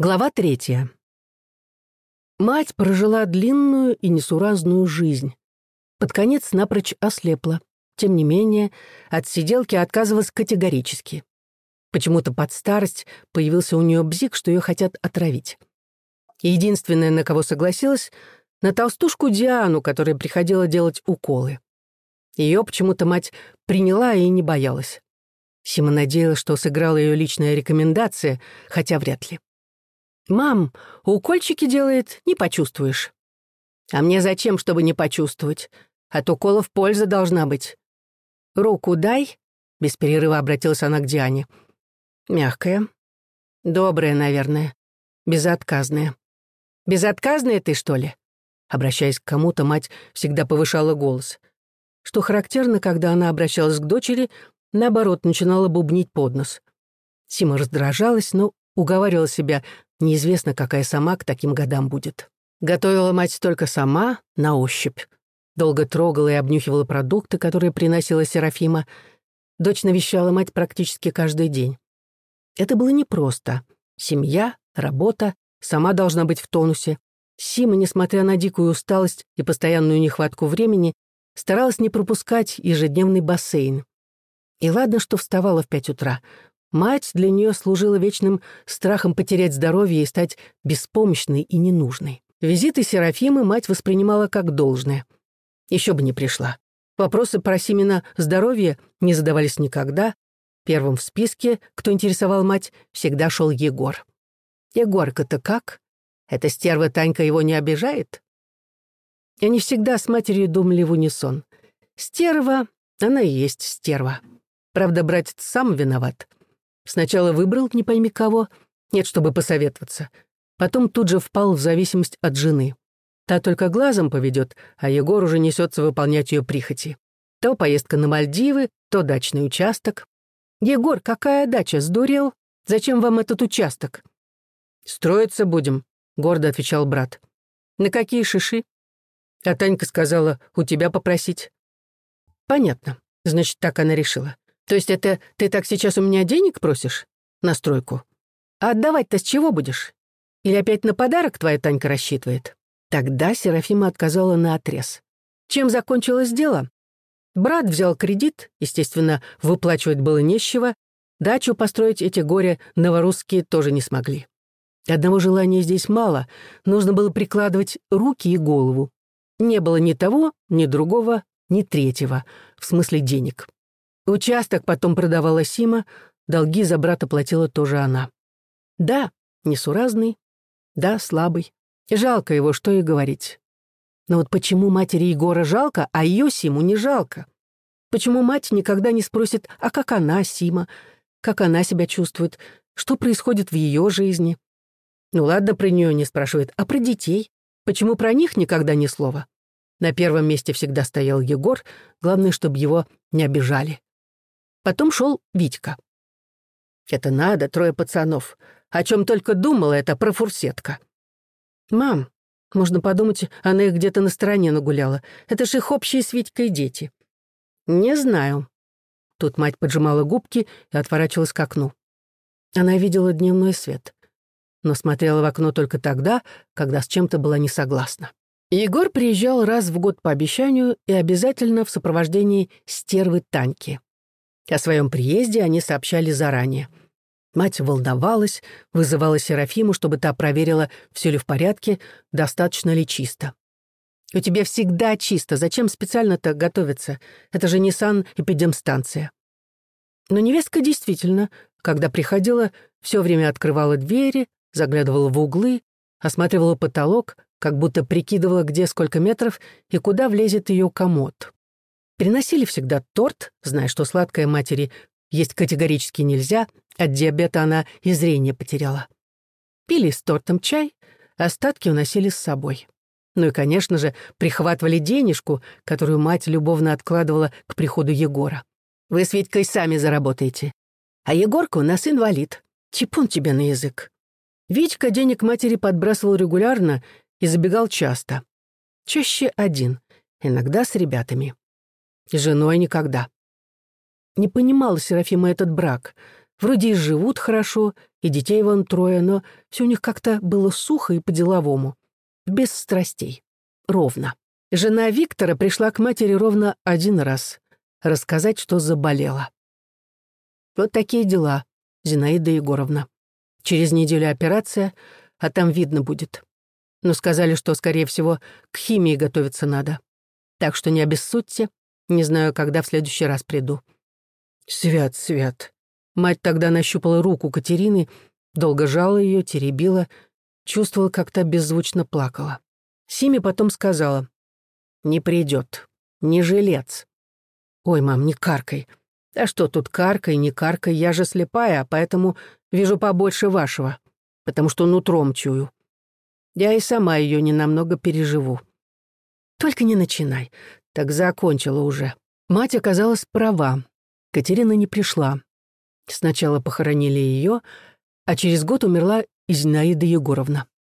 Глава третья. Мать прожила длинную и несуразную жизнь. Под конец напрочь ослепла. Тем не менее, от сиделки отказывалась категорически. Почему-то под старость появился у нее бзик, что ее хотят отравить. Единственное, на кого согласилась, на толстушку Диану, которая приходила делать уколы. Ее почему-то мать приняла и не боялась. Сима надеялась, что сыграла ее личная рекомендация, хотя вряд ли. «Мам, укольчики делает, не почувствуешь». «А мне зачем, чтобы не почувствовать? От уколов польза должна быть». «Руку дай», — без перерыва обратилась она к Диане. «Мягкая. Добрая, наверное. Безотказная». «Безотказная ты, что ли?» Обращаясь к кому-то, мать всегда повышала голос. Что характерно, когда она обращалась к дочери, наоборот, начинала бубнить под нос. Сима раздражалась, но уговаривала себя, Неизвестно, какая сама к таким годам будет. Готовила мать только сама, на ощупь. Долго трогала и обнюхивала продукты, которые приносила Серафима. Дочь навещала мать практически каждый день. Это было непросто. Семья, работа, сама должна быть в тонусе. Сима, несмотря на дикую усталость и постоянную нехватку времени, старалась не пропускать ежедневный бассейн. И ладно, что вставала в пять утра. Мать для нее служила вечным страхом потерять здоровье и стать беспомощной и ненужной. Визиты Серафимы мать воспринимала как должное. Еще бы не пришла. Вопросы про Симина здоровья не задавались никогда. Первым в списке, кто интересовал мать, всегда шел Егор. «Егорка-то как? Эта стерва Танька его не обижает?» И они всегда с матерью думали в унисон. «Стерва, она и есть стерва. Правда, братец сам виноват. Сначала выбрал не пойми кого, нет, чтобы посоветоваться. Потом тут же впал в зависимость от жены. Та только глазом поведет, а Егор уже несется выполнять ее прихоти. То поездка на Мальдивы, то дачный участок. «Егор, какая дача? Сдурел? Зачем вам этот участок?» «Строиться будем», — гордо отвечал брат. «На какие шиши?» А Танька сказала, у тебя попросить. «Понятно. Значит, так она решила. То есть это ты так сейчас у меня денег просишь? На стройку. А отдавать-то с чего будешь? Или опять на подарок твоя Танька рассчитывает? Тогда Серафима отказала на отрез. Чем закончилось дело? Брат взял кредит, естественно, выплачивать было нечего, дачу построить эти горе новорусские тоже не смогли. Одного желания здесь мало, нужно было прикладывать руки и голову. Не было ни того, ни другого, ни третьего, в смысле денег. Участок потом продавала Сима, долги за брата платила тоже она. Да, несуразный, да, слабый. Жалко его, что и говорить. Но вот почему матери Егора жалко, а ее Симу не жалко? Почему мать никогда не спросит, а как она, Сима, как она себя чувствует, что происходит в ее жизни? Ну ладно, про нее не спрашивает, а про детей? Почему про них никогда ни слова? На первом месте всегда стоял Егор, главное, чтобы его не обижали. Потом шел Витька. «Это надо, трое пацанов. О чем только думала эта профурсетка». «Мам, можно подумать, она их где-то на стороне нагуляла. Это же их общие с Витькой дети». «Не знаю». Тут мать поджимала губки и отворачивалась к окну. Она видела дневной свет, но смотрела в окно только тогда, когда с чем-то была не согласна. Егор приезжал раз в год по обещанию и обязательно в сопровождении стервы Таньки. О своем приезде они сообщали заранее. Мать волновалась, вызывала Серафиму, чтобы та проверила, все ли в порядке, достаточно ли чисто. «У тебя всегда чисто, зачем специально-то готовиться? Это же не санэпидемстанция». Но невестка действительно, когда приходила, все время открывала двери, заглядывала в углы, осматривала потолок, как будто прикидывала, где сколько метров и куда влезет ее комод. Приносили всегда торт, зная, что сладкое матери есть категорически нельзя, от диабета она и зрение потеряла. Пили с тортом чай, остатки уносили с собой. Ну и, конечно же, прихватывали денежку, которую мать любовно откладывала к приходу Егора. «Вы с Витькой сами заработаете. А Егорка у нас инвалид. Чипун тебе на язык». Витька денег матери подбрасывал регулярно и забегал часто. Чаще один, иногда с ребятами. Женой никогда. Не понимала Серафима этот брак. Вроде и живут хорошо, и детей вон трое, но все у них как-то было сухо и по-деловому. Без страстей. Ровно. Жена Виктора пришла к матери ровно один раз. Рассказать, что заболела. Вот такие дела, Зинаида Егоровна. Через неделю операция, а там видно будет. Но сказали, что, скорее всего, к химии готовиться надо. Так что не обессудьте, не знаю, когда в следующий раз приду. Свят, свят. Мать тогда нащупала руку Катерины, долго жала ее, теребила, чувствовала, как то беззвучно плакала. Симе потом сказала, «Не придет, не жилец». «Ой, мам, не каркай. А что тут каркай, не каркай, я же слепая, поэтому вижу побольше вашего, потому что нутром чую. Я и сама ее ненамного переживу. Только не начинай, так закончила уже. Мать оказалась права. Катерина не пришла. Сначала похоронили ее, а через год умерла и Егоровна.